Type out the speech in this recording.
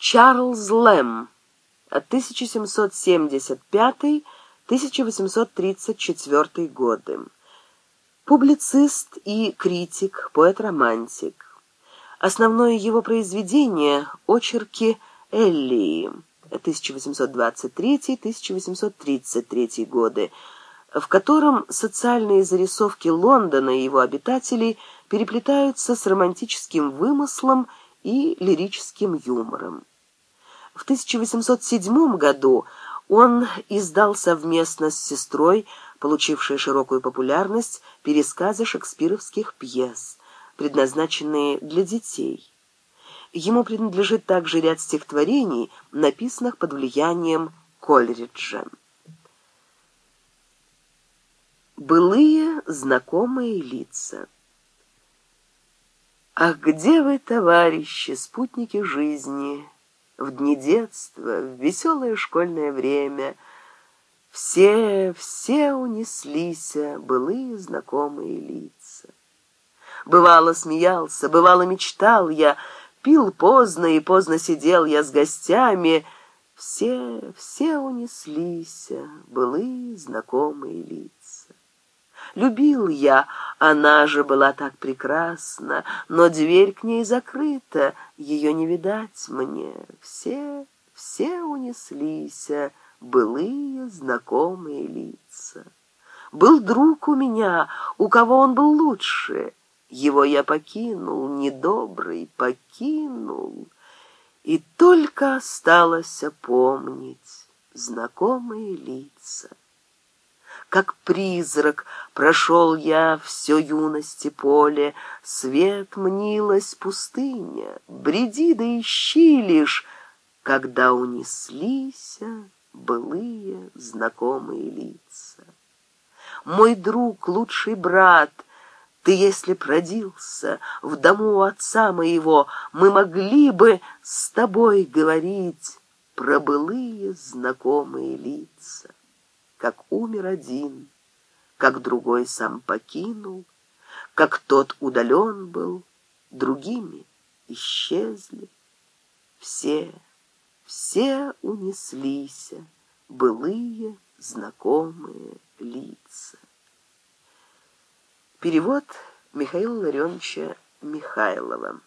Чарльз Лэм, 1775-1834 годы. Публицист и критик, поэт-романтик. Основное его произведение – очерки Эллии, 1823-1833 годы, в котором социальные зарисовки Лондона и его обитателей переплетаются с романтическим вымыслом – и лирическим юмором. В 1807 году он издал совместно с сестрой, получившей широкую популярность, пересказы шекспировских пьес, предназначенные для детей. Ему принадлежит также ряд стихотворений, написанных под влиянием Кольриджа. Былые знакомые лица. Ах, где вы, товарищи, спутники жизни, в дни детства, в веселое школьное время? Все, все унеслись, а былые знакомые лица. Бывало смеялся, бывало мечтал я, пил поздно и поздно сидел я с гостями. Все, все унеслись, а былые знакомые лица. Любил я, она же была так прекрасна, но дверь к ней закрыта, ее не видать мне. Все, все унеслись, былые знакомые лица. Был друг у меня, у кого он был лучше. Его я покинул, недобрый, покинул. И только осталось помнить знакомые лица как призрак, прошел я все юности поле, свет мнилась пустыня, бреди да ищи лишь, когда унеслись былые знакомые лица. Мой друг, лучший брат, ты, если продился в дому отца моего, мы могли бы с тобой говорить про былые знакомые лица как умер один, как другой сам покинул, как тот удален был, другими исчезли. Все, все унеслись, былые знакомые лица. Перевод Михаила Ларионовича Михайлова.